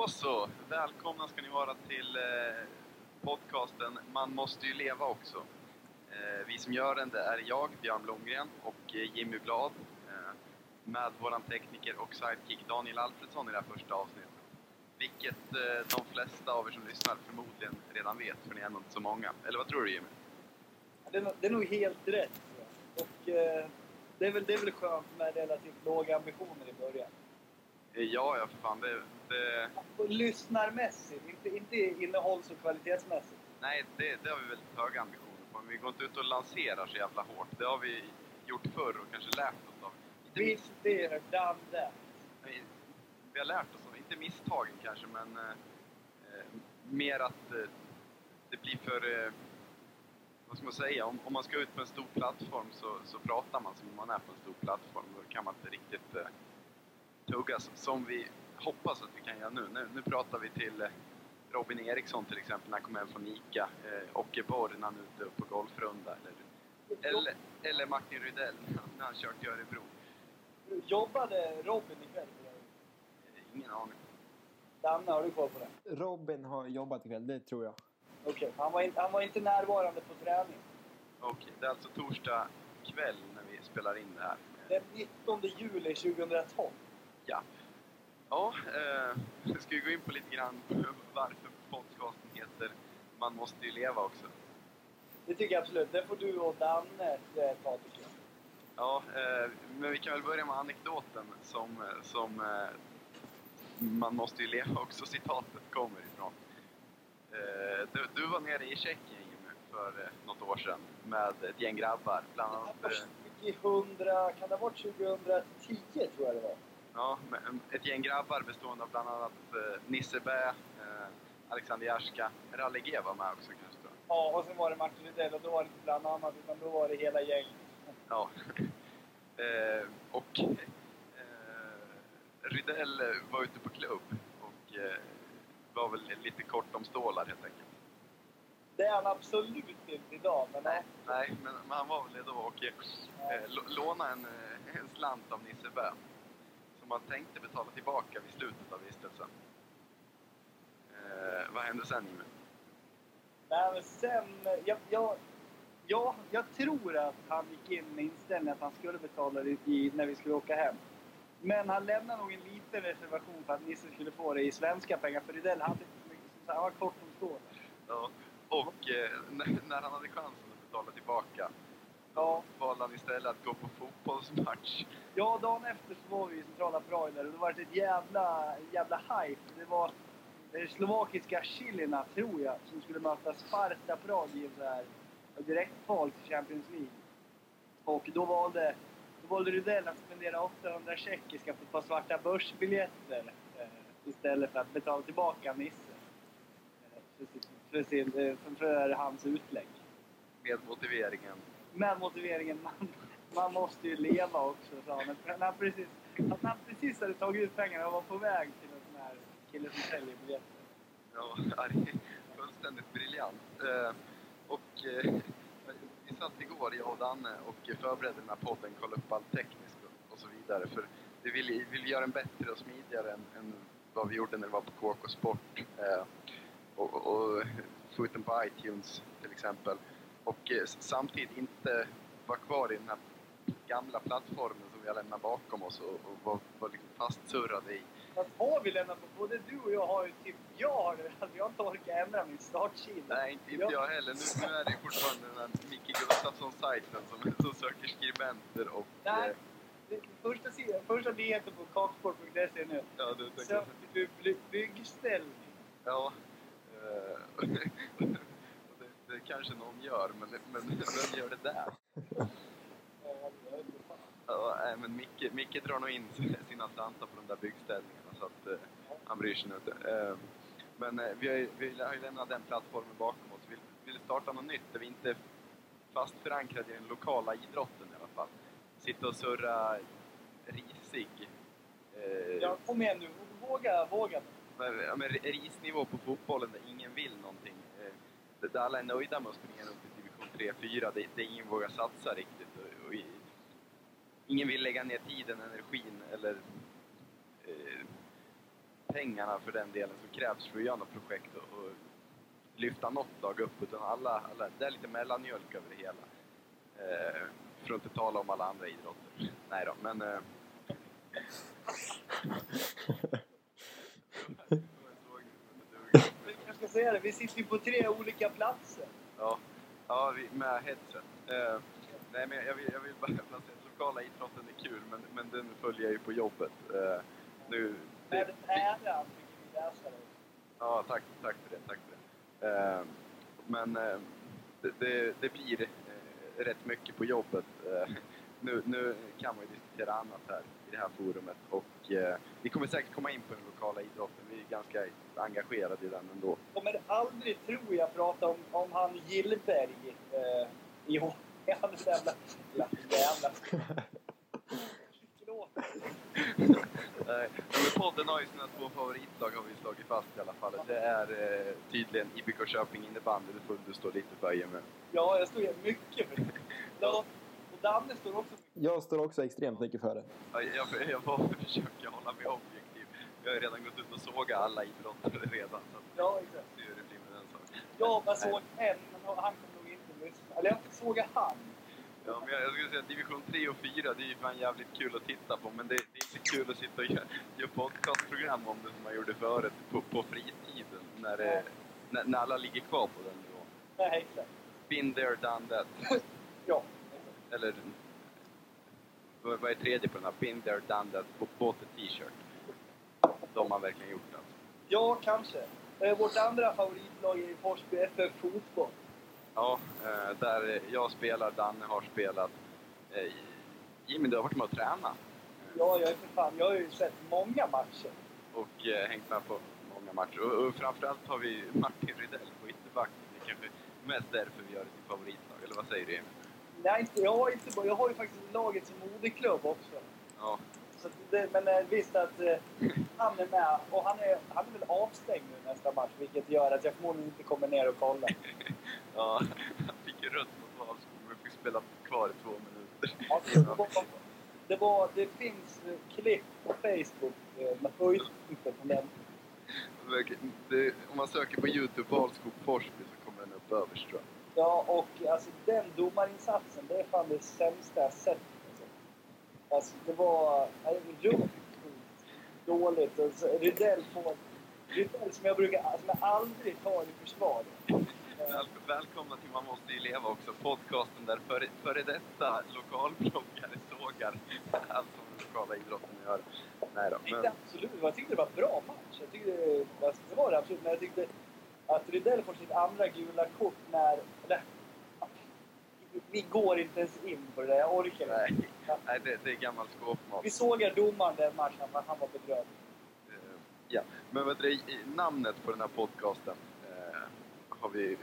Då så! Välkomna ska ni vara till eh, podcasten Man måste ju leva också. Eh, vi som gör den det är jag, Björn Blomgren och eh, Jimmy Blad med våran tekniker och sidekick Daniel Alfredsson i det här första avsnittet. Vilket de flesta av er som lyssnar förmodligen redan vet, för ni är nog inte så många. Eller vad tror du Jimmy? Det är, nog- det är nog helt rätt. Och eh, det, är väl, det är väl skönt med relativt låga ambitioner i början. Ja, ja för fan. Det, det, Och lyssnarmässigt, inte, inte innehålls och kvalitetsmässigt. nej, det, det har vi väldigt höga ambitioner på. Men vi går inte ut och lanserar så jävla hårt. Det har vi gjort förr och kanske lärt oss av. Inte det är done that. Nej, vi har lärt oss av, inte misstagen kanske, men eh, eh, mer att eh, det blir för... Eh, vad ska man säga? Om, om man ska ut på en stor plattform så, så pratar man som om man är på en stor plattform. Då kan man inte riktigt eh, tugga som, som vi hoppas att vi kan göra nu. Nu, nu pratar vi till eh, Robin Eriksson till exempel när han kom hem från ICA. Eh, Borg när han är ute på golfrunda. Eller, eller, eller Martin Rydell när han kört till Örebro. Jobbade Robin ikväll? Eh, Ingen aning. Danne, har du koll på det? Robin har jobbat ikväll, det tror jag. Okej. Han, var inte, han var inte närvarande på träning. Okej, det är alltså torsdag kväll när vi spelar in det här. Den 19 juli 2012. Ja. Ja, eh, ska vi gå in på lite grann varför podcasten heter Man måste ju leva också. Det tycker jag absolut. Det får du och Danne eh, ta tycker jag. Ja, eh, men vi kan väl börja med anekdoten som, eh, som eh, Man måste ju leva också citatet kommer ifrån. Eh, du, du var nere i Tjeckien för något år sedan med ett gäng grabbar, bland annat eh, 2000, kan det ha varit 2010 tror jag det var. Ja, ett gäng grabbar bestående av bland annat eh, Nisse Bä, eh, Alexander Jarska, Ralle G var med också kanske då. Ja, och sen var det Martin Rydell och då var det inte bland annat utan då var det hela gänget. Ja. eh, och eh, Rydell var ute på klubb och eh, var väl lite kort om stålar helt enkelt. Det är han absolut inte idag, men Nej, nej men, men han var väl det då och eh, lå- lånade en, eh, en slant av Nisse Bä som han tänkte betala tillbaka vid slutet av vistelsen. Eh, vad hände sen Jimmy? Nej, men sen... Jag, jag, jag, jag tror att han gick in med inställningen att han skulle betala det i, när vi skulle åka hem. Men han lämnade nog en liten reservation för att Nisse skulle få det i svenska pengar. För Rydell hade inte så mycket. Så han var kort om stålar. Ja, och eh, när, när han hade chansen att betala tillbaka Ja. valde han istället att gå på fotbollsmatch. Ja, dagen efter så var vi i centrala där och det var ett jävla, jävla hype. Det var eh, slovakiska Chilina, tror jag, som skulle möta Sparta Prag i här direktkval till Champions League. Och då valde, då valde Rydell att spendera 800 tjeckiska på ett par svarta börsbiljetter eh, istället för att betala tillbaka Nisse. Eh, för, sitt, för, sin, för, för hans utlägg. Med motiveringen. Med motiveringen man, man måste ju leva också, sa han. När han precis, att han precis hade tagit ut pengarna och var på väg till en sån här kille som säljer biljetter. Ja, det är fullständigt briljant. Eh, och eh, vi satt igår, jag och Danne, och förberedde den här podden, kollade upp allt tekniskt och, så vidare. För vi vill, vi vill göra den bättre och smidigare än, än vad vi gjorde när vi var på KK Sport. Eh, och, och, och få ut den på iTunes till exempel. Och eh, samtidigt inte vara kvar i den här gamla plattformen som vi har lämnat bakom oss och, och var, var liksom fastsurrade i. Fast har vi lämnat på, både du och jag har ju typ, jag har alltså jag har inte orkat ändra min startsida. Nej, inte, inte jag heller. Nu, nu är det fortfarande den här Micke Gustafsson-sajten som, som söker skribenter och... Nej. eh, Det- Första, sidan, första nyheten på kaksport.se nu. ja, du. Söker du by- byggställning? Ja. och det, kanske någon gör, men, men vem gör det där? Ja, men Micke, Micke drar nog in sina slantar på de där byggställningarna så att eh, han bryr sig nog inte. Eh, men eh, vi, har ju, vi har ju lämnat den plattformen bakom oss. Vi vill, vill starta något nytt där vi inte är fast förankrade i den lokala idrotten i alla fall. Sitta och surra risig. Eh, Ja, kom igen nu. Våga, våga. men, ja, men risnivå på fotbollen där ingen vill någonting. Eh, alla är nöjda med att springa upp i division 3-4. Det, där ingen vågar satsa riktigt. Och, och, i- ingen vill lägga ner tiden, energin eller... Eh, pengarna för den delen som krävs för att göra något projekt och, och lyfta något lag upp. Utan alla, alla, det är lite mellanmjölk över det hela. Eh, för att inte tala om alla andra idrotter. Nej då, men... Eh, Jag ska säga det, vi sitter ju på tre olika platser. Ja, ja vi, med headset. Eh, nej, men jag vill, jag vill bara säga att lokala idrotten är kul, men, men den följer jag ju på jobbet. Eh, nu, Med en ära fick vi läsa det. Ja, tack, tack för det. Tack för det. Eh, men det, det, det blir rätt mycket på jobbet. Nu, nu kan man ju diskutera annat här i det här forumet och eh, vi kommer säkert komma in på den lokala idrotten. Vi är ganska engagerade i den ändå. kommer aldrig, tror jag, prata om, om han Gillberg eh, i år. Han är jävla... Jävla... Nej, men podden har ju sina två favoritlag har vi slagit fast i alla fall. Det är eh, tydligen IBK Köping innebandy, det får du stå lite för Jimmy. Ja, jag står mycket för det. Ja, Och Danne står också mycket Jag står också extremt mycket för det. Ja, Jag, jag bara försöker hålla mig objektiv. Jag har ju redan gått ut och sågat alla idrottare redan. Så Ja, exakt. se hur det blir med den saken. Jag bara såg en, men han kommer nog inte lyssna. Eller jag såg han. Ja, men jag, jag skulle säga att division 3 och 4, det är ju fan jävligt kul att titta på. Men det, det är inte kul att sitta och göra, göra podcastprogram om det som man gjorde förut på, på fritiden. När, det, när, när alla ligger kvar på den nivån. Nej, exakt. Been there, done that. Ja. Eller vad är tredje på den här? Been there, done that. På båt och t-shirt. De har verkligen gjort alltså. Ja, kanske. Eh, vårt andra favoritlag är Forsby FF Fotboll. Ja, eh, där jag spelar, Danne har spelat. Eh, Jimmy, du har varit med och tränat. Ja, jag är för fan. Jag har ju sett många matcher. och eh, hängt med på många matcher. Och, och framförallt har vi Martin Rydell på ytterback. Det är kanske mest därför vi gör det till favoritlag. Eller vad säger du Emil? Nej, inte, jag, har inte, jag har ju faktiskt laget som moderklubb också. Ja, Så det, men eh, visst att eh, han är med. Och han är, han är väl avstängd nu nästa match, vilket gör att jag förmodligen inte kommer ner och kolla. ja han fick ju rött mot Valskog men fick spela kvar i två minuter. Ja, det, var, det, var, det finns klipp på Facebook eh, med höjdpunkter från den. Det, om man söker på Youtube, Valskog Forsby, så kommer den upp överst tror jag. Ja, och alltså den domarinsatsen, det är fan det sämsta jag sett. Alltså, alltså det var alltså, runt dåligt. Och så, Rydell får... Rydell som jag brukar, som jag aldrig tar i försvar. Väl, välkomna till Man måste ju leva också, podcasten där före, före detta lokalbloggare sågar allt som den lokala idrotten gör. Nej då, men absolut, jag tyckte det var en bra match. Jag tyckte, alltså, det var det absolut, men jag tyckte att Rydell får sitt andra gula kort när... Eller, vi går inte ens in på det där, jag orkar inte. nej, nej det, det är gammal skåpmat. Vi sågar domaren den matchen, han var bedrövlig. Eh, Ja, men vad det, namnet på den här podcasten eh, har vi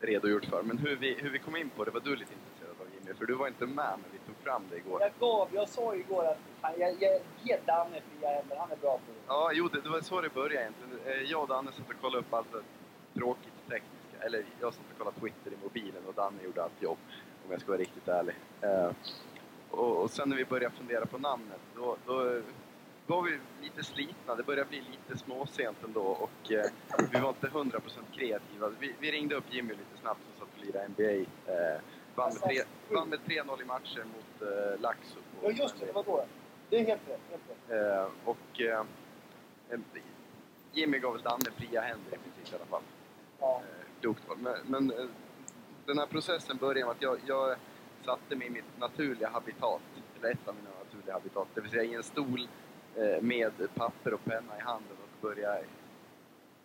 redogjort för. Men hur vi, hur vi kom in på det var du lite intresserad av Jimmy, för du var inte med när vi tog fram det igår. Jag gav, jag sa igår att han, jag, jag ger Danne fria händer, han är bra på det. Ja, jo, det, det var så det började egentligen. Eh, Jag och Danne satt och kollade upp allt tråkigt tekniska. Eller jag satt och kollade Twitter i mobilen och Danne gjorde allt jobb, om jag ska vara riktigt ärlig. Eh, och, och sen när vi började fundera på namnet, då, då var vi lite slitna. Det började bli lite småsent ändå och eh, vi var inte 100% kreativa. Vi, vi ringde upp Jimmy lite snabbt som satt och lirade NBA. Eh, vann med tre- vann med 3-0 i matcher mot eh, Laxo. Ja, just det, det var då. Det är helt rätt. Helt rätt. Eh, och eh, Jimmy gav väl Danne fria händer i princip i alla fall. Ja. Eh, klokt. Men, men eh, den här processen började med att jag, jag satte mig i mitt naturliga habitat, eller ett av mina naturliga habitat, det vill säga i en stol eh, med papper och penna i handen och började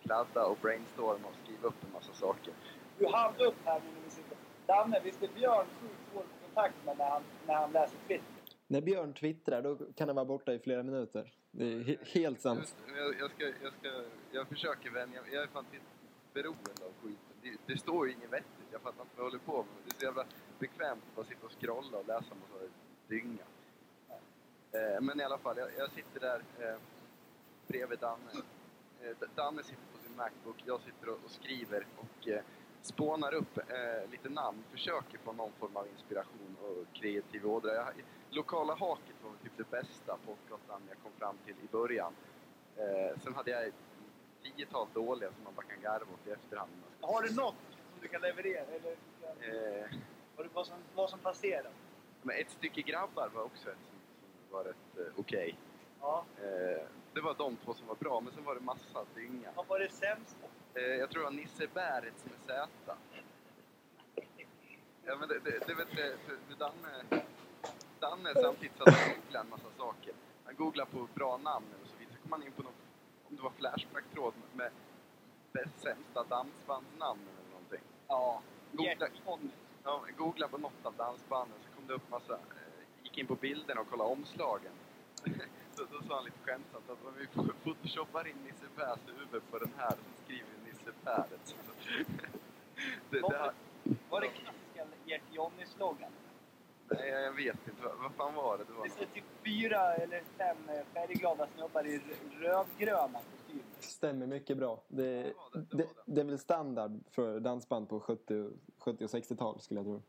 kladda och brainstorma och skriva upp en massa saker. Du hann upp här nu när vi sitter. Danne, visst är Björn sjukt svår att kontakt med när han, när han läser Twitter? När Björn twittrar då kan han vara borta i flera minuter. Det är helt sant. Jag, jag, ska, jag, ska, jag försöker vänja mig. Jag är fan till beroende av skiten. Det, det står ju inget vettigt. Jag fattar inte vad jag håller på med. Det är så jävla bekvämt att bara sitta och scrolla och läsa massa dynga. Eh, men i alla fall, jag, jag sitter där eh, bredvid Danne. Eh, Danne sitter på sin Macbook, jag sitter och, och skriver och eh, spånar upp eh, lite namn, försöker få någon form av inspiration och kreativ ådra. Jag, lokala haket var typ det bästa podcastnamn jag kom fram till i början. Eh, sen hade jag ett tiotal dåliga som man bara kan garva åt i efterhand. Har du något som du kan leverera? Eller Eh, vad, som, vad som passerar? men ett stycke grabbar var också ett som, som var rätt eh, okej. Ja. Eh, det var de två som var bra, men sen var det massa dynga. Vad var det sämsta? Eh, jag tror det var Nisse Bärets med Z. Ja, men det, det, det vet du, Danne, Danne samtidigt satt och googlade en massa saker. Han googlade på bra namn och så vidare. Så kom han in på något, om det var Flashback-tråd med bäst sämsta dansbandsnamn eller någonting. Ja. Googla. Ja, googlade på något av dansbanden så kom det upp massa, eh, gick in på bilderna och kollade omslagen. så, då sa han lite skämtsamt att om vi photoshoppar in Nisse Bärs huvud på den här så skriver vi Nisse Bäret. det, det, Var, var det klassiska Gert Jonny-slogan? Nej, jag vet inte. Vad, vad fan var det? Det var Det är typ fyra eller fem eh, färgglada snubbar i rödgröna kostymer. Stämmer mycket bra. Det, Ja, det- det det, var det. det är väl standard för dansband på 70, 70 och 60-tal skulle jag tro.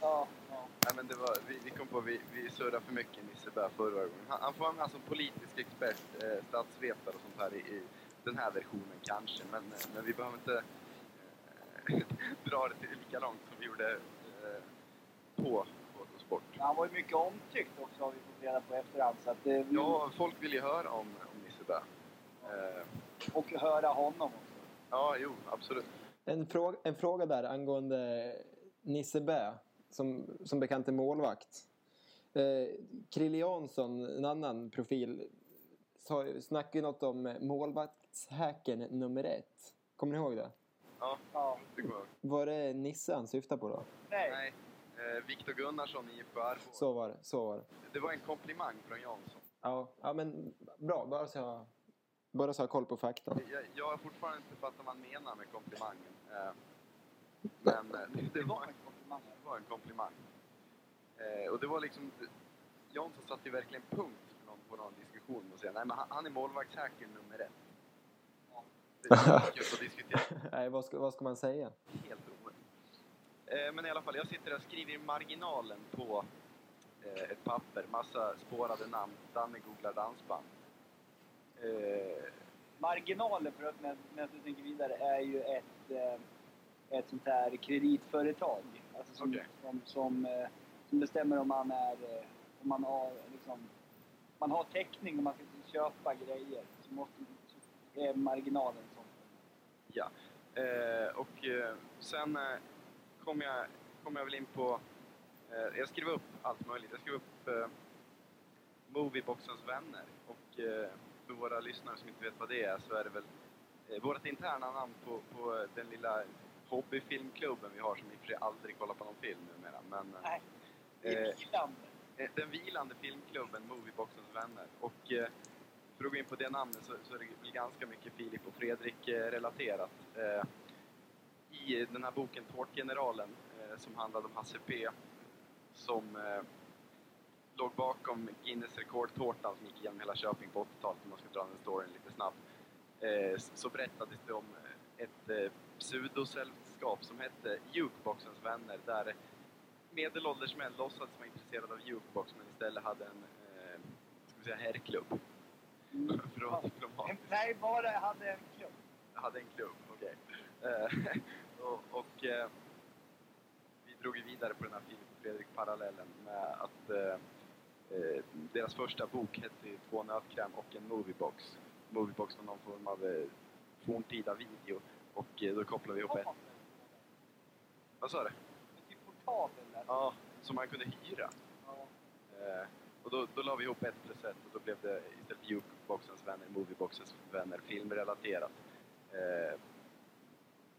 Ja, ja. Nej, men det var, vi, vi kom på vi, vi surrade för mycket Nisse Bär förra gången. Han, han får vara med som politisk expert, eh, statsvetare och sånt här i, i den här versionen kanske. Men, eh, men vi behöver inte eh, dra det till lika långt som vi gjorde eh, på Men Han var ju mycket omtyckt också har vi fått reda på efterhand. Så att det, Ja, folk vill ju höra om, om Nisse Bär. Eh, Och höra honom också. ja, jo, absolut. En fråga, en fråga där angående Nisse Bä, som, som bekant är målvakt. Eh, Krille Jansson, en annan profil, sa, snackade ju något om målvaktshacken nummer ett. Kommer ni ihåg det? Ja, Ja. det går. Var det Nisse han syftade på då? Nej. Nej, eh, Viktor Gunnarsson, IFK Arboga. Så var det. Så var det. Det var en komplimang från Jansson. Ja, ja men bra. Bara så jag, bara så jag har koll på fakta. Jag, jag har fortfarande inte fattat vad han menar med komplimangen. Eh, men eh, det, var en komplimang. det var en komplimang. Eh, och det var liksom... Jansson satte ju verkligen punkt för någon, på någon diskussion och säga nej men han, är målvaktshacken nummer ett. Ja. Det är kul att diskutera. Nej, vad ska, vad ska man säga? Helt omöjligt. Eh, men i alla fall, jag sitter och skriver i marginalen på eh, ett papper, massa spårade namn. Danne googlar dansband. Eh, Marginalen, för att med, medan du tänker vidare, är ju ett, ett sånt här kreditföretag. Alltså som, Okej. som, som, som bestämmer om man är... Om man har liksom... Man har täckning och man ska köpa grejer. Så måste är marginalen sånt. Ja. Eh, och sen kom, jag, kom jag väl in på... Eh, jag skrev upp allt möjligt. Jag skrev upp eh, Movieboxens vänner. Och eh, för våra lyssnare som inte vet vad det är så är det väl eh, vårt interna namn på, på eh, den lilla hobbyfilmklubben vi har som i och för sig aldrig kollar på någon film numera. Men, eh, Nej. Det är Eh, vilande. Eh, Den vilande filmklubben Movieboxens vänner. Och eh, för att gå in på det namnet så, så är det ganska mycket Filip och Fredrik eh, relaterat. Eh, I den här boken Tårtgeneralen eh, som handlade om Hasse P. Som eh, låg bakom Guinness rekordtårtan som gick igenom hela Köping på 80-talet om man ska dra den storyn lite snabbt. Eh, så berättades det om ett pseudosällskap som hette Jukeboxens vänner där medelålders män låtsades vara intresserade av jukebox men istället hade en ska vi säga, herrklubb. Mm. För att vara diplomatisk. Nej, bara hade en klubb. Hade en klubb, okej. Eh, och och eh, vi drog ju vidare på den här Filip Fredrik-parallellen med att eh, eh, deras första bok hette ju Två nötkräm och en moviebox. Moviebox var någon form av eh, forntida video och eh, då kopplade vi ihop ett... Vad sa du? Portabel. Ja, som man kunde hyra. Ja. Eh, och då, då la vi ihop ett plus ett och då blev det istället för Jukeboxens vänner, Movieboxens vänner, filmrelaterat. Eh,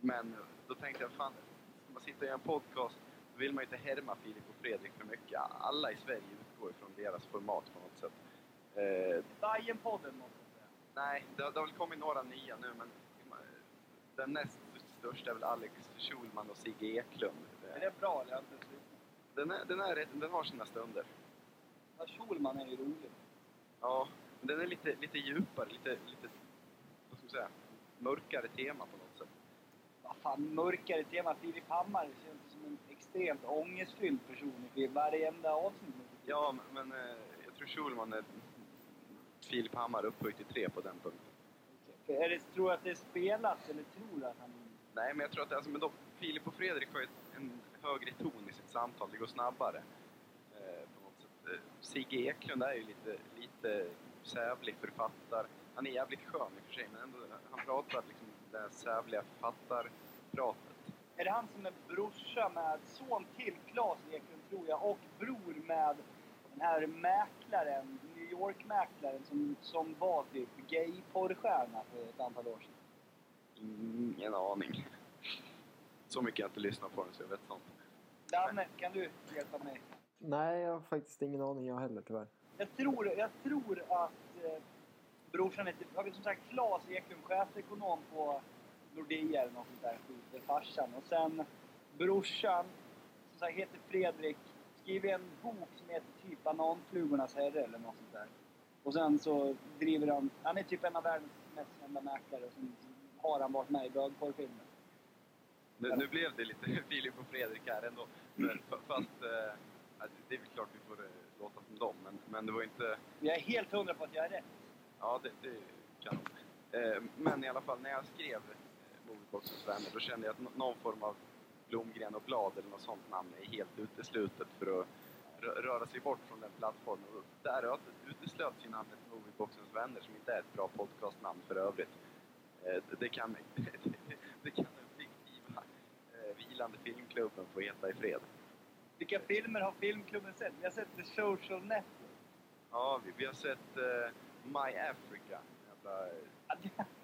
men då tänkte jag, fan, ska man sitta göra en podcast då vill man ju inte härma Filip och Fredrik för mycket. Alla i Sverige utgår ifrån deras format på något sätt. Eh, Bajenpodden måste jag säga. nej, det, har- det har väl kommit några nya nu men den näst största är väl Alex Schulman och Sigge Eklund. Är Eh, det bra eller? Den, är, den, är, den har sina stunder. Ja, Schulman är ju rolig. Ja, men den är lite, lite djupare, lite, lite vad ska man säga, mörkare tema på något sätt. Fan, mörkare tema. Filip Hammar känns som en extremt ångestfylld person i varenda avsnitt. Ja, men eh, jag tror Schulman är Filip Hammar upphöjt till tre på den punkten. Är det, tror du att det är spelat eller tror du att han... Nej, men jag tror att alltså, men de, Filip och Fredrik har ju en högre ton i sitt samtal, det går snabbare. Eh, på något sätt. Eh, Sigge Eklund är ju lite, lite sävlig författare. Han är jävligt skön i och för sig, men ändå, han pratar liksom det här sävliga författarpratet. Är det han som är brorsa med son till Claes Eklund tror jag och bror med den här mäklaren, New York-mäklaren som, som var typ gay-porrstjärna för ett antal år sedan? Ingen aning. Så mycket jag inte lyssnat på den så jag vet sånt. Danne, kan du hjälpa mig? Nej, jag har faktiskt ingen aning jag heller tyvärr. Jag tror, jag tror att eh, brorsan är ja, som sagt Claes Eklund, chefsekonom på Nordea eller något sånt där skit, det är farsan. Och sen brorsan, som sagt heter Fredrik, skriver en bok som heter typ Bananflugornas herre eller något sånt där. Och sen så driver han, han är typ en av världens mest kända mäklare och sen har han varit med i bögporrfilmer. Nu, nu blev det lite Filip och Fredrik här ändå. Men, fast eh, det är väl klart vi får eh, låta som dem, men, men det var inte... Jag är helt hundra på att jag är rätt. Ja, det, det kan eh, Men i alla fall, när jag skrev Movieboxens vänner, då kände jag att nå- någon form av Blomgren och Blad eller något sånt namn är helt uteslutet för att rö- röra sig bort från den plattformen. Och där uteslöts ju namnet Movieboxens vänner, som inte är ett bra podcastnamn för övrigt. Eh, det, kan, det, kan den fiktiva eh, vilande filmklubben få heta i fred. Vilka filmer har filmklubben sett? Vi har sett The Social Network. Ja, vi, vi har sett eh, My Africa, jävla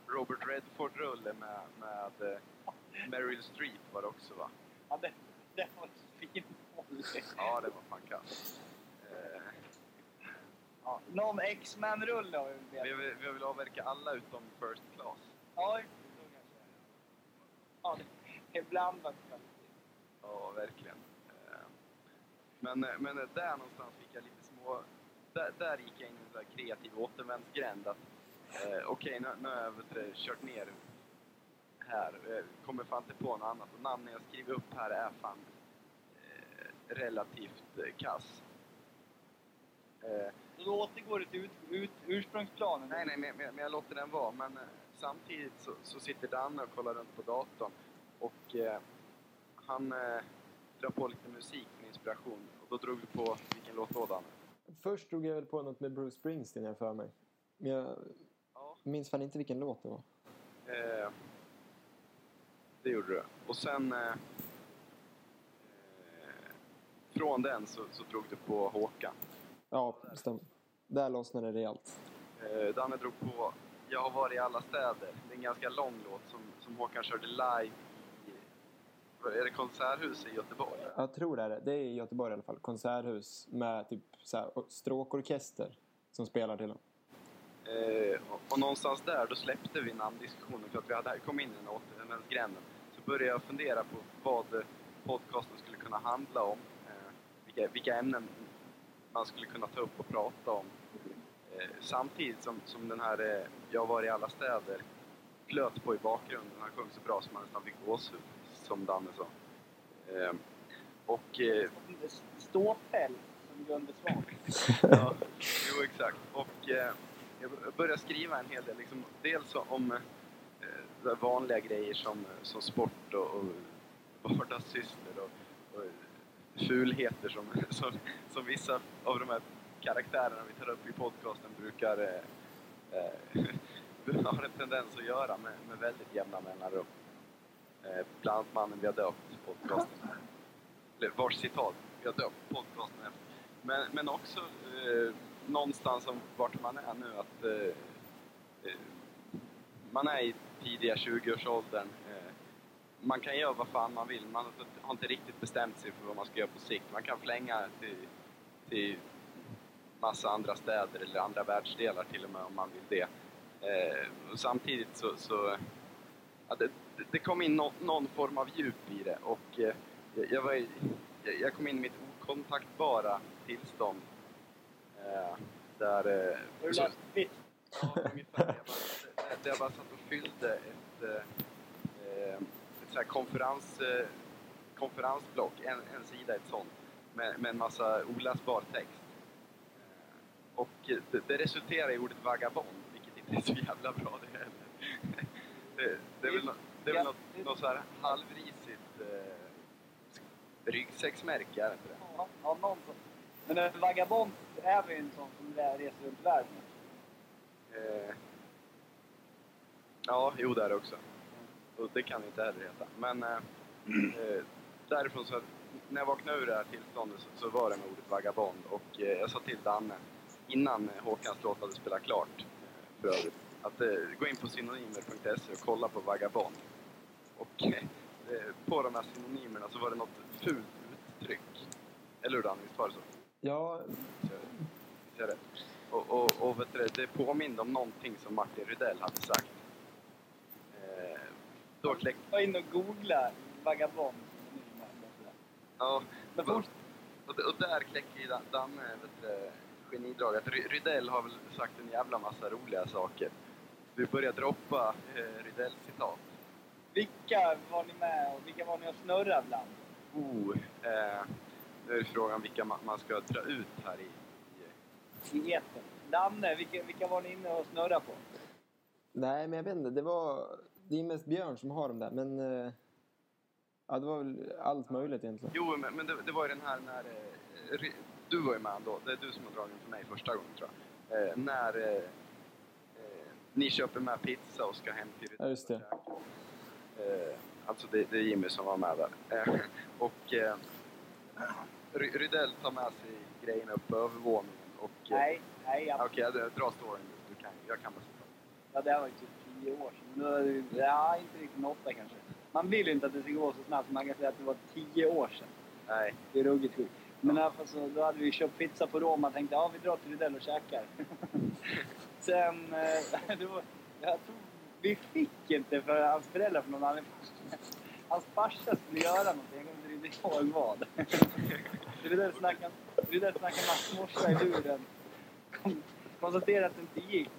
Robert Redford-rulle med, med eh, Meryl Streep var det också va? Ja, det, det var fin Ja, det var fan kass. Eh, ja, Någon X-Men-rulle har vi vi, väl vill- vi vill avverka alla utom First Class. Ja, det, så kanske. Ja, det är blandat. Ja, verkligen. Eh, men, eh, men där någonstans fick jag lite små... Där, där gick jag in i en kreativ återvändsgränd att eh, okej, nu, nu har jag vet, du, kört ner här. Eh, kommer fan inte på något annat. Och namnen jag skriver upp här är fan eh, relativt eh, kass. Eh, då återgår du till ut, ut, ursprungsplanen? Nej, nej, men, men men jag låter den vara. Men eh, samtidigt så, så sitter Danne och kollar runt på datorn. Och eh, han eh, drar på lite musik med inspiration. Och då drog vi på vilken låt då, Danne? Först drog jag väl på något med Bruce Springsteen jag för mig. Men jag Ja. Minns fan inte vilken låt det var. Eh, det gjorde du. Och sen... Eh, eh, från den så, så drog du på Håkan. Ja, stämmer. Där lossnade det rejält. Eh, Danne drog på Jag har varit i alla städer. Det är en ganska lång låt som, som Håkan körde live i... Är det Konserthuset i Göteborg? Jag tror det är det. Det är i Göteborg i alla fall. Konserthus med typ så här, stråkorkester som spelar till dem. Eh, och, och någonstans där, då släppte vi namndiskussionen för att vi hade kommit in i den återvändsgränden. Så började jag fundera på vad podcasten skulle kunna handla om. Eh, vilka, vilka ämnen man skulle kunna ta upp och prata om. Eh, samtidigt som, som den här eh, Jag varit i alla städer flöt på i bakgrunden. Han sjöng så bra som man nästan fick gåshud, som Danne sa. Eh, och eh, Ståpäls som Gunde Svan. Ja, jo exakt. Och eh, jag började skriva en hel del, liksom, dels om eh, vanliga grejer som, som sport och, och vardagssysslor och, och fulheter som, som, som vissa av de här karaktärerna vi tar upp i podcasten brukar eh, eh, har en tendens att göra med, med väldigt jämna mellanrum. Eh, bland annat mannen vi har döpt podcasten. Eller vars citat vi har döpt podcasten efter. Men, men också eh, någonstans om vart man är nu att eh, eh man är i tidiga 20-årsåldern. Eh, man kan göra vad fan man vill. Man har inte- riktigt bestämt sig för vad man ska göra på sikt. Man kan flänga till, till massa andra städer eller andra världsdelar till och med om man vill det. Eh, och samtidigt så, så ja, det, det kom in no, någon form av djup i det och eh, jag, var, jag, jag kom in i mitt okontaktbara tillstånd. Eh, där... Eh, Är du läst? Ja, ungefär. Jag bara, jag satt och fyllde ett, eh, eh, ett så här konferens, eh, konferensblock, en, en sida ett sånt, med, med en massa oläsbar text. Eh, och det, det resulterar i ordet vagabond, vilket inte är så jävla bra det heller. det, det är väl, det är väl något, något så här halvrisigt eh, ryggsäcksmärke, är det inte det? Ja, ja, någon. Men en vagabond är väl en sån som reser runt världen? Eh, ja, jo det är det också. Och det kan det inte heller heta. Men eh, eh, därifrån så, när jag vaknade ur det här tillståndet så, så var det med ordet vagabond. Och eh, jag sa till Danne, innan eh, Håkans låt hade spelat klart eh, för övrigt, att eh, gå in på synonymer.se och kolla på vagabond. Och eh, på de här synonymerna så var det något fult uttryck. Eller hur Danne, visst var det så? Ja, Visst är det? Och, och, och vet du, det, påminde om någonting som Martin Rydell hade sagt. Eh, då kläck, Jag in och googla vagabond. ja, Men och, och där kläcker ju Dan- Danne vet du, genidrag. Att Ry- Rydell har väl sagt en jävla massa roliga saker. Vi börjar droppa eh, Rydell-citat. vilka var ni med och vilka var ni och snurrade bland? Oh, eh, nu är frågan vilka man, man ska dra ut här i. i etern. Danne, vilka, vilka var ni inne och snurrade på? nej men jag vet inte. Det var... Det är mest Björn som har dem där, men... eh, Ja, det var väl allt möjligt egentligen. Jo, men, men det, det var ju den här när... Eh, du var ju med då. Det är du som har dragit för mig första gången, tror jag. Eh, när eh, ni köper med pizza och ska hem till Ja, just det. Eh, alltså det, det är Jimmy som var med där. Och eh, Rydell tar med sig grejerna upp på övervåningen och... eh, Nej, nej, jag, Okej, jag drar storyn. Du kan, jag kan bara sitta. ja, det här var ju typ tio år sedan. Nu är det, ja, inte riktigt men åtta kanske. Man vill ju inte att det ska gå så snabbt, man kan säga att det var tio år sedan. Nej, Det är ruggigt sjukt. Men i alla fall så, då hade vi köpt pizza på Roma och tänkte ja vi drar till Rydell och käkar. Sen, eh, var, jag tror, vi fick inte för hans föräldrar för någon annan. Hans farsa skulle göra någonting, jag kommer inte riktigt ihåg vad. Rydell snackade, Rydell snackade med hans morsa i luren. Kon- Konstaterade att det inte gick.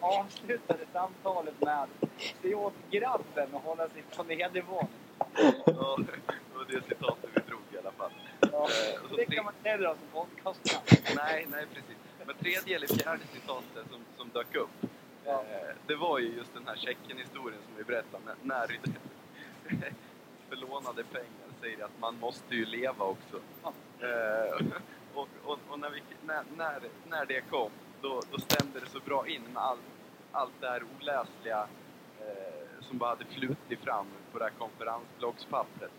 Och avslutade samtalet med att se åt grabben och hålla sig på nedervåningen. ja, det var det citatet vi drog i alla fall. Ja, Eh, så det kan man inte heller ha som podcastnamn. Nej, nej precis. Men tredje eller fjärde citatet som, som dök upp, Ja. eh, det var ju just den här Tjeckien-historien som vi berättade. När, när Rydell för lånade pengar säger att man måste ju leva också. Eh, och och, och när, vi, när, när, när det kom, då, då stämde det så bra in med allt, allt det här oläsliga eh, som bara hade flutit fram på det här konferensbloggspappret.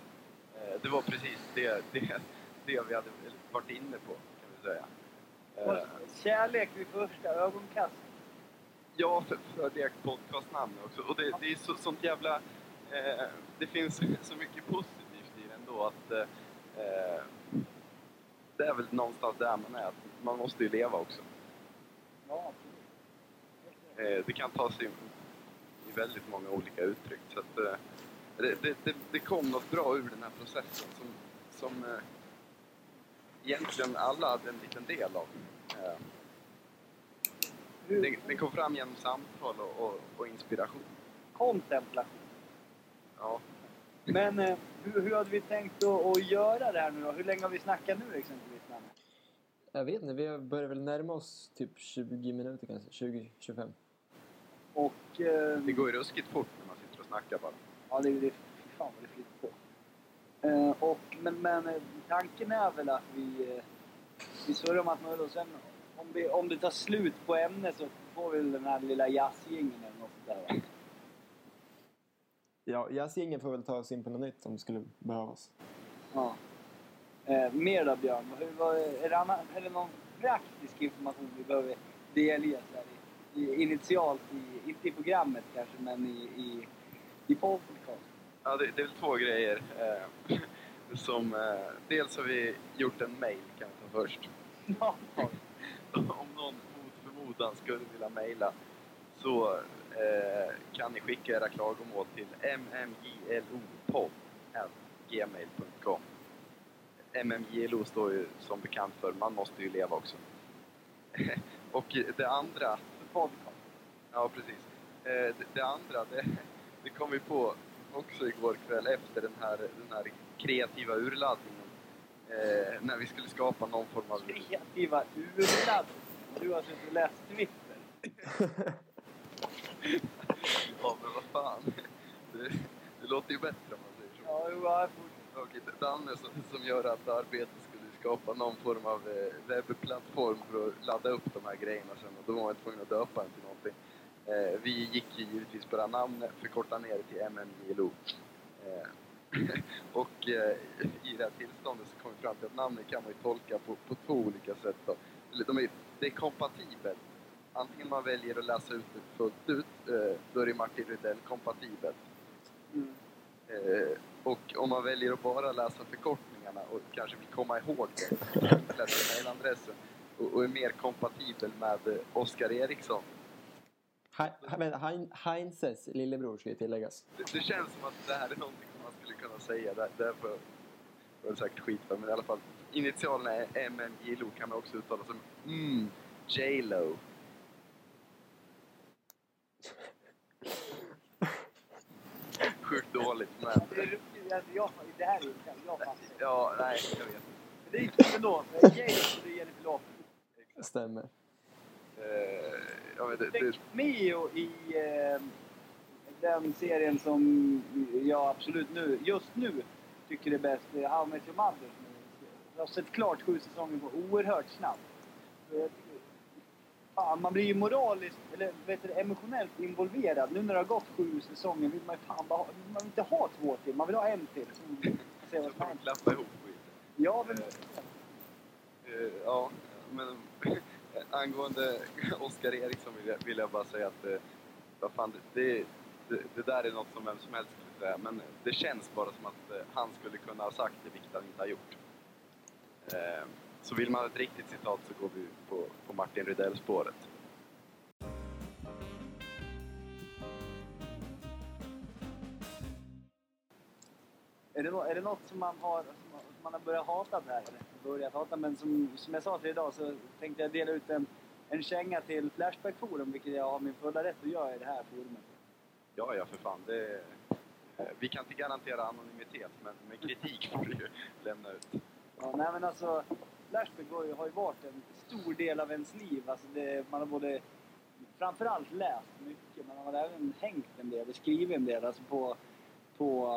Eh, det var precis det, det, det vi hade varit inne på, kan vi säga. Eh, Kärlek vid första ögonkast. Ja, för, för det podcastnamnet också. Och det, det är så, sånt jävla... Eh, det finns så mycket positivt ändå att... Eh, det är väl någonstans där man är, man måste ju leva också. Ja, Eh, det kan ta sig i väldigt många olika uttryck. Så att, eh, det, det, det, kom något bra ur den här processen som, som eh, egentligen alla hade en liten del av. Eh, det, det kom fram genom samtal och, och, och inspiration. kontemplation. Ja. Men eh, hur, hur hade vi tänkt att, att göra det här nu då? Hur länge har vi snackat nu exempelvis? Nanne? Jag vet inte, vi börjar väl närma oss typ 20 minuter kanske. 20-25. Och... Eh, Det går ju ruskigt fort när man sitter och snackar bara. Ja, det är det. Fy fan vad det flyter på. Eh, och, men, men eh, tanken är väl att vi, eh, vi surrar om allt möjligt och sen om, vi, om det tar slut på ämne så får vi den här lilla jazzgingen eller något sånt där va? Ja, jazzgängen får väl ta oss in på något nytt om det skulle behövas. Ja. Eh, mer då Björn? Hur, vad, är, det annan, är det någon praktisk information vi behöver delge så här, i, i, initialt, i, inte i programmet kanske, men i, i, i podcast? Ja, det, det är väl två grejer. Eh, som, eh, dels har vi gjort en mail kan vi ta först. Om någon mot förmodan skulle vilja mejla så eh, kan ni skicka era klagomål till mmjlopodd.gmail.com MMJLO står ju som bekant för Man måste ju leva också. Och det andra podcast. Ja, precis. Eh, det, det andra, det, det kom vi på också igår kväll efter den här, den här kreativa urladdningen. Eh, när vi skulle skapa någon form av... Kreativa urladdningar. Du har suttit och läst Twitter. ja, men vad fan. Det, det låter ju bättre om man säger så. Ja, jo, ja, fort. Och Danne som, som gör allt arbete skulle skapa någon form av eh, webbplattform för att ladda upp de här grejerna sen och då var man tvungen att döpa den till någonting. Eh, vi gick ju givetvis här namnet, förkortade ner det till MMJLO. Eh, och eh, i det här tillståndet så kom vi fram till att namnet kan man ju tolka på, på två olika sätt. Då. De är, det är kompatibelt. Antingen man väljer att läsa ut det fullt ut, eh, då är det Martin Rydell kompatibelt. Mm. Eh, och om man väljer att bara läsa förkortningarna och kanske vill komma ihåg det, läsa mejladressen och, och är mer kompatibel med eh, Oskar Eriksson. Men Hein- Heinzes lillebror ska ju tilläggas. Det, det känns som att det här är någonting som man skulle kunna säga. Det, det får får jag säkert skit för, men i alla fall. Initialerna är MMJLO kan man också uttala som mm, J-Lo. Sjukt dåligt, men... Det, är alltså, jag, det här är ju jag fattar. Ja, nej, jag vet. Men det är ju kul ändå. för James det är Jennifer Lopez. Stämmer. Eh, ja, men det, det, Mio i eh, den serien som jag absolut nu, just nu tycker är bäst, är How I Met Your Mother. Jag har sett klart sju säsonger på oerhört snabbt. Fan, man blir ju moraliskt, eller vet du, emotionellt involverad. Nu när det har gått sju säsonger vill man ju fan bara, ha- man vill inte ha två till, man vill ha en till. Så se vad som händer. klappa ihop skiten. Ja, men... Eh, ja, men angående Oskar Eriksson vill jag, vill jag bara säga att eh, vad fan, det, det, det där är något som vem som helst skulle säga, men det känns bara som att han skulle kunna ha sagt det, vilket han inte har gjort. Så vill man ha ett riktigt citat så går vi på, på Martin Rydell-spåret. Är det, är det något som man har, som man har börjat hata där? Eller börjat hata, men som, som jag sa till idag så tänkte jag dela ut en, en känga till Flashback Forum, vilket jag har min fulla rätt att göra i det här forumet. Ja, ja, för fan. Det, eh, vi kan inte garantera anonymitet, men, men kritik får vi ju lämna ut. Ja, nej men alltså, Flashback har ju, har ju varit en stor del av ens liv. Alltså det, man har både, framförallt läst mycket, men man har även hängt en del, skrivit en del alltså på, på,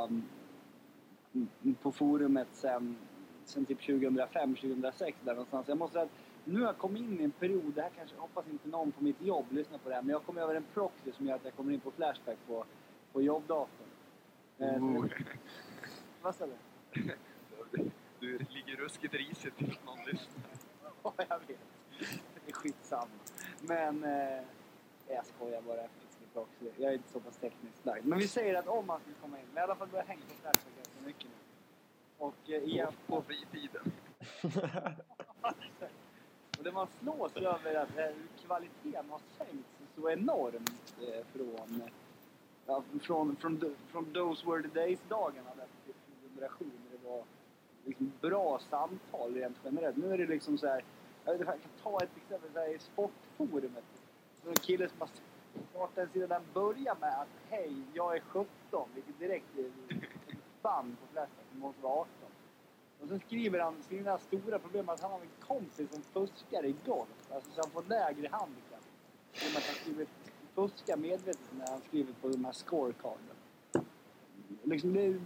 um, på forumet sen, sen typ 2005-2006 där någonstans. Jag måste säga att nu har jag kommit in i en period, det här kanske, hoppas inte någon på mitt jobb lyssnar på det här, men jag kom över en proxy som gör att jag kommer in på Flashback på, på jobbdatorn. Oh. Vad sa du? Du ligger ruskigt risigt till någon lyssnar. Ja, jag vet. Det är skitsamma. Men... Eh, jag skojar bara. Jag är inte så pass tekniskt lagd. Men vi säger att om man skulle komma in. Men i alla fall börja hänga på Flashback ganska mycket nu. Och eh, igen... På, på fritiden. och det man slås över att eh, kvaliteten har sänkts så enormt eh, från... Ja, från, från, från Those Were The Days-dagarna där till 2007 när det var liksom bra samtal rent generellt. Nu är det liksom så här... Jag, vet, inte, jag kan ta ett exempel så i sportforumet. Så en kille som har startat en sida där han börjar med att Hej, jag är 17, vilket direkt är ett band på flesta som måste vara 18. Och sen skriver han sina stora problem att han har en kompis som fuskar i golf. Alltså så han får lägre handikapp. Genom att han skriver fuskar medvetet när han skriver på de här scorecarden. Liksom det är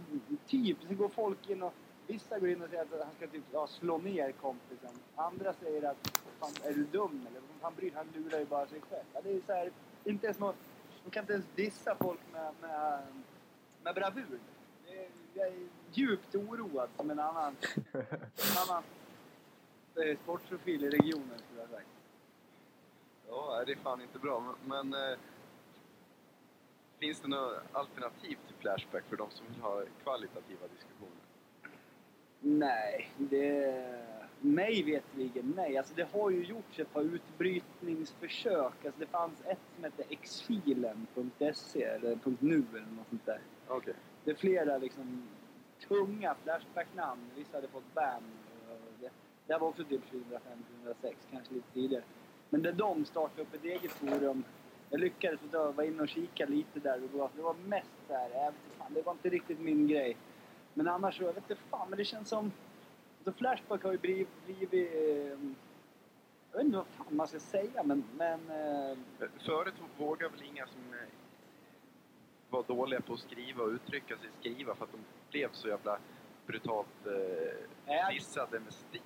typ, så går folk in och Vissa går in och säger att han ska typ, ja, slå ner kompisen. Andra säger att fan, är du dum eller? Vad fan bryr Han lurar ju bara sig själv. Ja, det är så här, inte ens något, de kan inte ens dissa folk med, med, med bravur. Det är, jag är djupt oroad som en annan, en annan eh, sportprofil i regionen skulle jag säga. Ja, det är fan inte bra. Men, men eh, finns det något alternativ till Flashback för de som vill ha kvalitativa diskussioner? Nej, det... Mig vetligen nej. Alltså det har ju gjorts ett par utbrytningsförsök. Alltså det fanns ett som hette exfilen.se eller .nu eller något sånt där. Okej. Det är flera liksom tunga Flashback-namn. Vissa hade fått ban. Det, det var också typ 2005-2006, kanske lite tidigare. Men där de startade upp ett eget forum. Jag lyckades vara inne och kika lite där. och Det var, det var mest så här, jag vet inte fan, det var inte riktigt min grej. Men annars jag vet inte fan, men det känns som... Alltså Flashback har ju blivit, blivit eh, Jag vet inte vad fan man ska säga, men... men eh, Förut vågade väl inga som eh, var dåliga på att skriva och uttrycka sig skriva för att de blev så jävla brutalt eh, dissade med stil.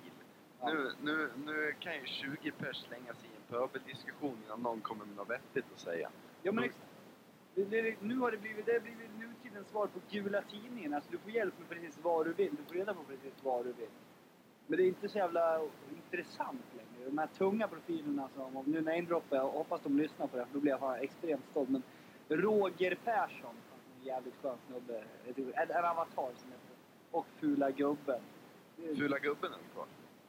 Ja. Nu, nu, nu kan ju 20 pers slänga sig i en pöbeldiskussion innan någon kommer med något vettigt att säga. ja, men det, det, nu har det blivit, det har blivit nutidens svar på gula tidningen. Alltså, du får hjälp med precis vad du vill. Du får reda på precis vad du vill. Men det är inte så jävla intressant längre. De här tunga profilerna som, om nu namedroppar jag, hoppas de lyssnar på det för då blir jag fan extremt stolt. Men Roger Persson, en jävligt skön snubbe. En, en avatar som heter. Och Fula Gubben. Fula gubben är kvar?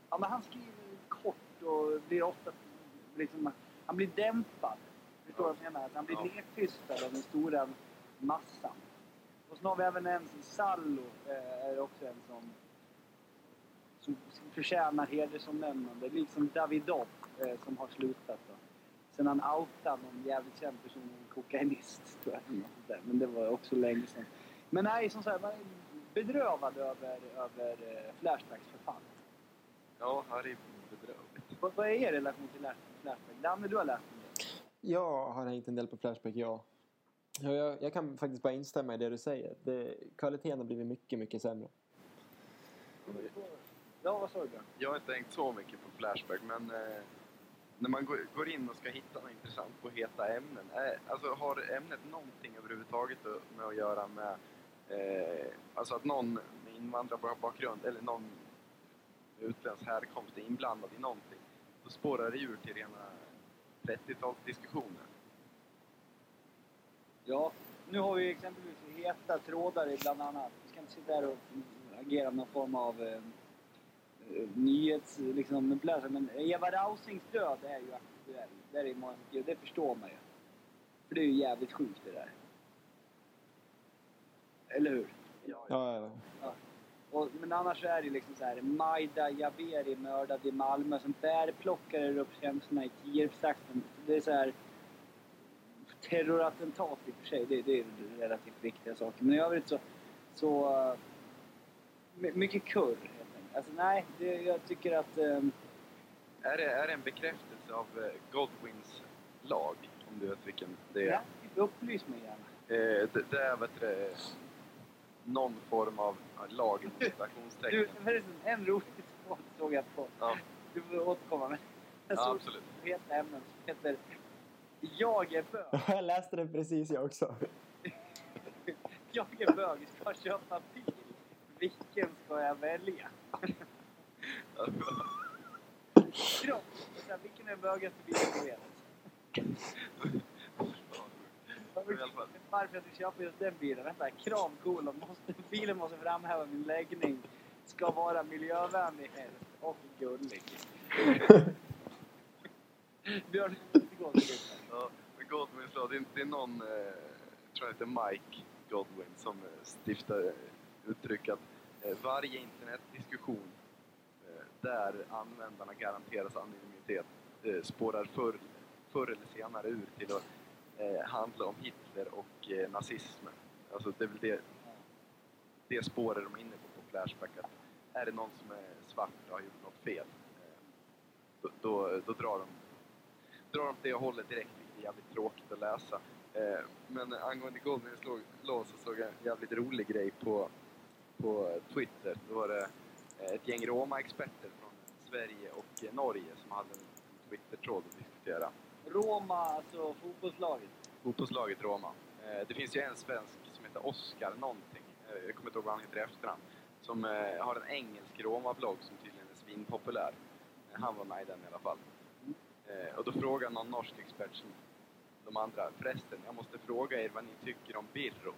Ja, men han skriver kort och blir ofta liksom, han blir dämpad. Förstår du vad jag menar? Han blir Ja. nedtystad av den stora massan. Och så har vi även en som Sallo, eh, är också en som, som, som förtjänar hedersomnämnande. Liksom Davidov eh, som har slutat. Då. Sen han outade någon jävligt känd person, en kokainist tror jag. Men det var också länge sedan. Men nej, som sagt, man är bedrövad över, över eh, Flashbacks förfall. Ja, här är bedrövligt. Vad, vad är er relation till Lash- Flashback? Danne, du har läst det. Jag har hängt en del på Flashback, ja. Ja jag, jag kan faktiskt bara instämma i det du säger. Det, kvaliteten har blivit mycket, mycket sämre. Ja, vad sa du? Jag har inte tänkt så mycket på Flashback, men eh, när man går, går in och ska hitta något intressant på heta ämnen, eh, alltså har ämnet någonting överhuvudtaget med att göra med eh, alltså att någon med invandrarbakgrund eller någon utländsk härkomst är inblandad i någonting, då spårar det ur till rena 30-talsdiskussioner. Ja, nu har vi exempelvis heta trådar i bland annat. Vi ska inte sitta här och agera någon form av eh, eh, nyhets... Liksom, men Eva Rausings död är ju aktuell. Det, är många, det förstår man ju. För det är ju jävligt sjukt det där. Eller hur? Ja, Ja, ja. Och, men annars så är det ju liksom så här, Majda Jaberi mördad i Malmö som bärplockare upp känslorna i Tierpstrakten. Det är så här terrorattentat i och för sig, det, det är relativt viktiga saker. Men i övrigt så, så my- mycket kurr helt enkelt. Alltså nej, det, jag tycker att um, Är, det, är det en bekräftelse av eh, Godwins lag, om du vet vilken det är? ja, upplys mig gärna. Eh, det, det är vet du, någon form av lag Du, citationstecken. en rolig tråd såg jag på. Ja, Du får återkomma med. Ja, absolut. heta ämnen som heter Jag är bög. Jag läste den precis jag också. Jag är bög, ska köpa bil. Vilken ska jag välja? Kropp. Vilken är bögigaste bilen du vet? Varför jag ska köpa just den bilen? Vänta, kram kolon. Måste, bilen måste framhäva min läggning. Ska vara miljövänlig helst och gullig. Björn, du måste till det. Ja, men Godwins lag, det är, det är någon, eh, jag tror han heter Mike Godwin, som eh, stiftar eh, uttryck att eh, varje internetdiskussion eh, där användarna garanteras anonymitet eh, spårar förr, förr eller senare ur till att eh, handla om Hitler och eh, nazismen. Alltså det är väl det, det spåret de är inne på på Flashback. Att är det någon som är svart och har gjort något fel, eh, då, då, då drar de drar de åt det hållet direkt, vilket är jävligt tråkigt att läsa. Eh, men angående Goldman Law så såg jag en jävligt rolig grej på, på Twitter. Då var det eh, ett gäng Roma-experter från Sverige och eh, Norge som hade en Twitter-tråd att diskutera. Roma, alltså fotbollslaget. Fotbollslaget Roma. Det finns ju en svensk som heter Oscar någonting, jag kommer inte ihåg vad han heter i efternamn, som har en engelsk Roma-blogg som tydligen är svinpopulär. Han var med i den i alla fall. Eh, och då frågade någon norsk expert som de andra, förresten, jag måste fråga er vad ni tycker om Birro.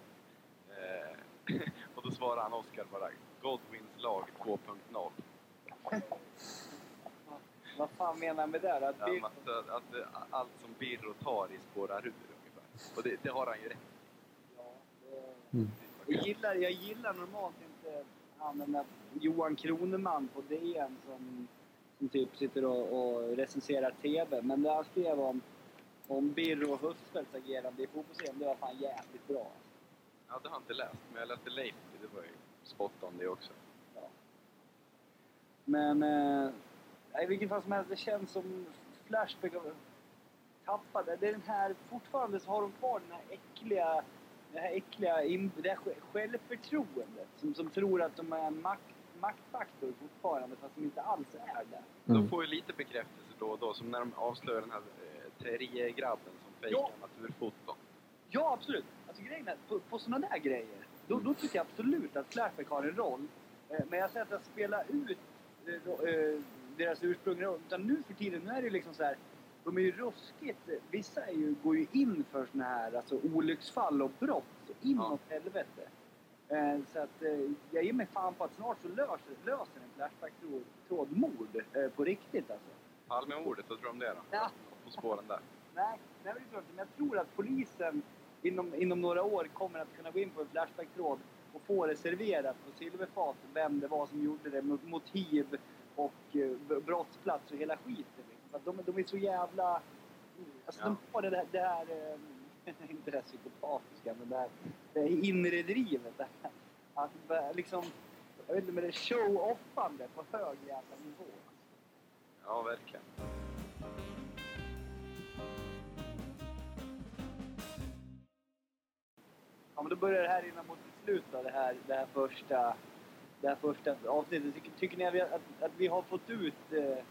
Eh, och då svarade han Oscar bara, Godwins lag 2.0. Vad fan menar han med det? Att Ja, bil- att, att, att allt som Birro tar i spårar ur ungefär. Och det, det har han ju rätt Ja, det- Mm. Jag gillar, jag gillar normalt inte han den där Johan Kroneman på DN som, som typ sitter och, och recenserar TV. Men det han skrev om, om Birro och Husfeldts agerande i fotbolls det var fan jävligt bra. Ja, det har jag inte läst, men jag läste Leif, det var ju spot on det också. Men eh, i vilken fall som helst, det känns som Flashback tappade. Det är den här, fortfarande så har de kvar den här äckliga, det här äckliga, in- det här sj- självförtroendet. Som, som tror att de är en makt, maktfaktor fortfarande fast de inte alls är det. Mm. De får ju lite bekräftelse då och då, som när de avslöjar den här eh, Terrier-grabben som fejkar Ja. naturfoton. Ja, absolut. Alltså grejen är, på, på sådana där grejer, då, då tycker jag absolut att Flashback har en roll. Eh, men jag säger att spela ut eh, då, eh, deras ursprungliga roll. Utan nu för tiden, nu är det liksom så här, de är ju ruskigt, vissa är ju, går ju in för såna här alltså, olycksfall och brott så inåt helvete. Eh, så att eh, jag ger mig fan på att snart så löser, löser en Flashback-tråd mord eh, på riktigt alltså. Palmemordet, vad tror du om det då? Ja. På spåren där. Nej, nej det tror jag inte. Men jag tror att polisen inom, inom några år kommer att kunna gå in på en Flashback-tråd och få det serverat på silverfat vem det var som gjorde det, mot- motiv och brottsplats och hela skiten. Liksom. De, de är så jävla... Alltså Ja. de har det det här eh, inte det psykopatiska, men det här, det inre drivet. Det här, att liksom, jag vet inte, men det show-offande på hög jävla nivå. Ja, verkligen. Ja, men då börjar det här innan mot sitt slut då, det här, det här första, det här första avsnittet. Tycker, tycker ni att vi, att, att vi har fått ut eh,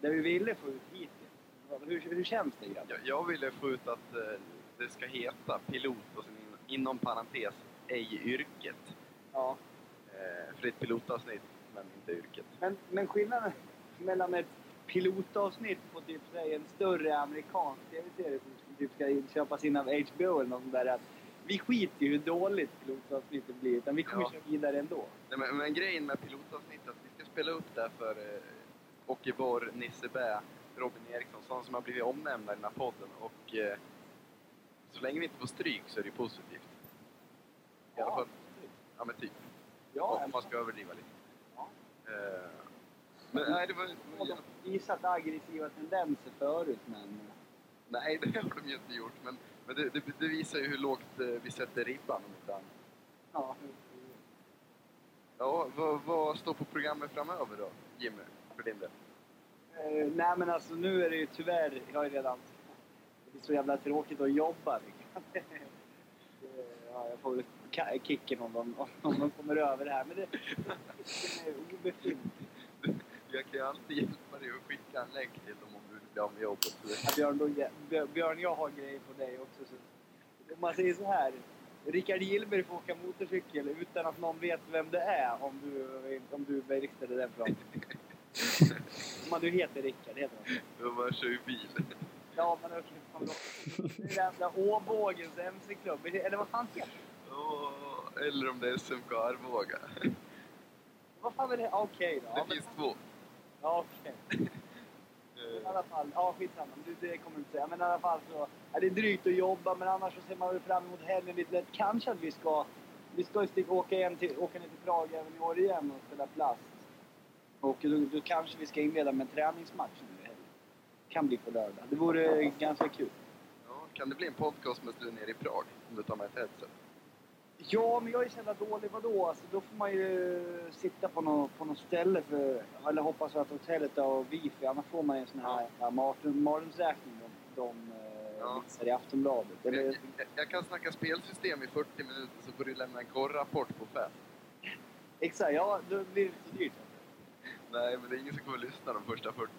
det vi ville få ut hittills? Hur, hur känns det grabbar? Jag, jag ville få ut att eh, det ska heta pilot och sen in, inom parentes ej yrket. Ja. Eh, för det är ett pilotavsnitt, men inte yrket. Men, men skillnaden mellan ett pilotavsnitt på typ säg, en större amerikansk tv-serie som typ ska köpas in av HBO eller något sånt där. Att vi skiter i hur dåligt pilotavsnittet blir, utan vi kommer Ja. köra vidare ändå. Nej, men, men grejen med pilotavsnittet är att vi ska spela upp det för eh, Åke Borr, Nisse Bä, Robin Eriksson, sådana som har blivit omnämnda i den här podden. Och eh, så länge vi inte får stryk så är det positivt. I alla fall, ja men typ. ja, om man ska överdriva lite. Ja. Eh, men nej, det var... De har visat aggressiva tendenser förut, men... Nej, det har de ju inte gjort. Men, men det, det, det visar ju hur lågt eh, vi sätter ribban om inte annat. Ja, Ja, vad, vad står på programmet framöver då, Jimmy? För din del? Eh, nej men alltså nu är det ju tyvärr, jag har ju redan... Det är så jävla tråkigt att jobba liksom. Ja, jag får väl kicken om de, om de kommer över det här. Men det, det är obefintligt. Jag kan ju alltid hjälpa dig att skicka en länk till dem om du vill bli av med jobbet. Ja, Björn, då, Björn, jag har grejer på dig också. Så, om man säger så här. Rickard Gillberg får åka motorcykel utan att någon vet vem det är om du, om du verkställer den. Om man nu heter Rickard, heter han bara kör ju bil. Ja, men okej. fan bra. Det är jävla Åbågens MC-klubb. Eller vad fan heter det? Åh, eller om det är SMK Arboga. Vad fan är det? Okej då. Det Ja, men, finns två. ja, okej. I alla fall, ja skitsamma. Det, det kommer du inte säga. Men i alla fall så är det drygt att jobba men annars så ser man väl fram emot helgen lite lätt. Kanske att vi ska, vi ska ju åka, igen till, åka ner till Prag även i år igen och spela plast. Och då, då kanske vi ska inleda med en träningsmatch nu i helgen. Kan bli på lördag. Det vore ganska kul. Ja, kan det bli en podcast med du nere i Prag? Om du tar med ett headset? Ja, men jag är så jävla dålig. Vadå? Alltså, då får man ju sitta på något, på något ställe för... Eller hoppas att hotellet har wifi. Annars får man en sån här ja. mardrömsräkning de, de eh, Ja. visar i Aftonbladet. Eller, Jag, jag, jag kan snacka spelsystem i 40 minuter så får du lämna en korrapport på fem. Exakt, ja då blir det så dyrt. Nej, men det är ingen som kommer att lyssna de första 40.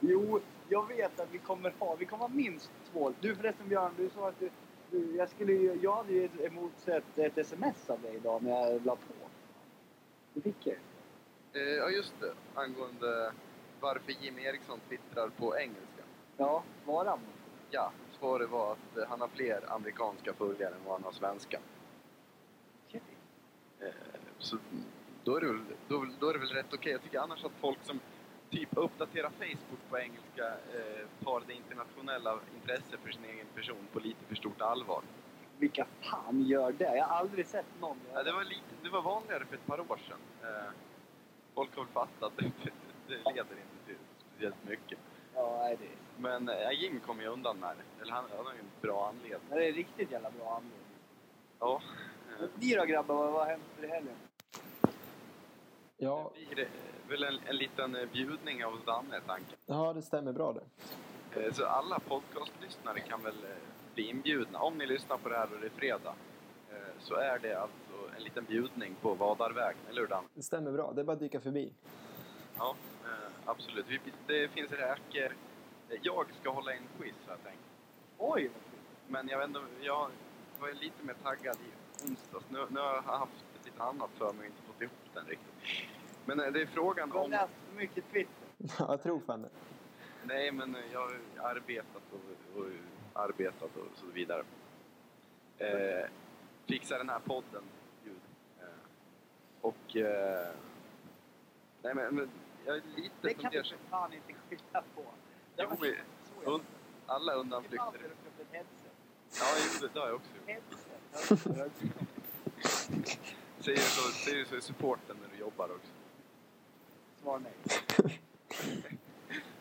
Jo, jag vet att vi kommer ha, vi kommer ha minst två. Du förresten Björn, du sa att du, du jag skulle ju, jag hade ju emotsett ett sms av dig idag när jag la på. Du fick jag. Eh, ja, just det. Angående varför Jimmy Eriksson twittrar på engelska. Ja, svara på. Ja, svaret var att han har fler amerikanska följare än vad han har svenska. Okej. Eh, så då är, det väl, då, då är det väl rätt okej. Jag tycker annars att folk som typ uppdaterar Facebook på engelska eh, tar det internationella intresset för sin egen person på lite för stort allvar. Vilka fan gör det? Jag har aldrig sett någon göra Ja, det, var lite, det var vanligare för ett par år sedan. Eh, folk har väl fattat att det, det leder inte till speciellt mycket. Ja, det, Men eh, Jim kom ju undan med det. Eller han, han har ju en bra anledning. det är riktigt jävla bra anledning. Ja. Eh, Ni då grabbar, vad har hänt för helgen? Ja, Det blir eh, väl en, en liten eh, bjudning av Danne, tanken. ja, det stämmer bra det. Eh, Så alla podcastlyssnare kan väl eh, bli inbjudna. Om ni lyssnar på det här och det är fredag så är det alltså en liten bjudning på Vadarvägen, eller hur Dan? Det stämmer bra. Det är bara att dyka förbi. Ja, absolut. Det finns räkor. Jag ska hålla en quiz har jag tänkt. Oj. Men jag vet inte, jag var lite mer taggad i onsdags. Nu, nu har jag haft lite annat för mig och inte fått ihop den riktigt. Men eh, det är frågan Du har om... läst för mycket Twitter. Ja, jag tror fan det. Nej, men eh, jag har arbetat och, och arbetat och så vidare. Eh, fixar den här podden ljud. Eh, och... Eh, nej, men, men jag är lite Det kan du för fan inte skylla på. Det Jo, så Und, alla undanflykter. Ja, jo, det, har jag också gjort. Säger så, säger så i supporten när du jobbar också. Svar nej.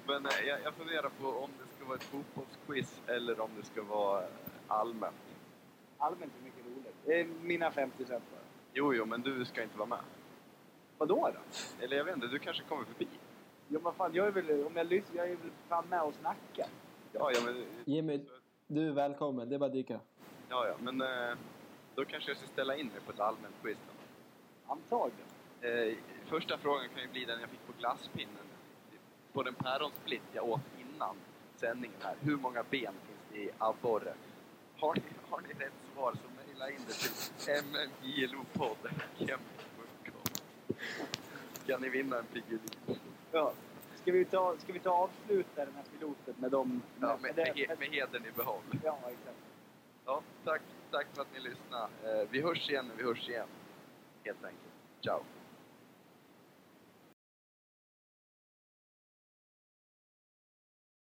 Men eh, jag, jag funderar på om det ska vara ett fotbollsquiz eller om det ska vara eh, allmänt. Allmänt är mycket roligt. Det är mina 50 cent bara. Jo, jo, men du ska inte vara med. Vadå då? Eller jag vet inte, du kanske kommer förbi? Ja, vad fan, jag är väl, om jag lyssnar, jag är väl fan med och snackar. Ja, ja, men... Jimmy, du är välkommen. Det är bara att dyka. Ja, ja, men eh, då kanske jag ska ställa in mig på ett allmänt quiz då. Antagligen. Eh, första frågan kan ju bli den jag fick på glasspinnen. På den päronsplitt jag åt innan sändningen här. Hur många ben finns det i abborre? Har ni, har ni rätt svar så mejla in det till mmjlopodd.gmail.com Kan ni vinna en Piggelin? Ja. Ska vi ta, ska vi ta avsluta den här piloten med dem? Ja, med, med, he- med hedern i behåll. Ja, exakt. Ja, tack, tack för att ni lyssnade. Eh, vi hörs igen när vi hörs igen. Helt enkelt. Ciao!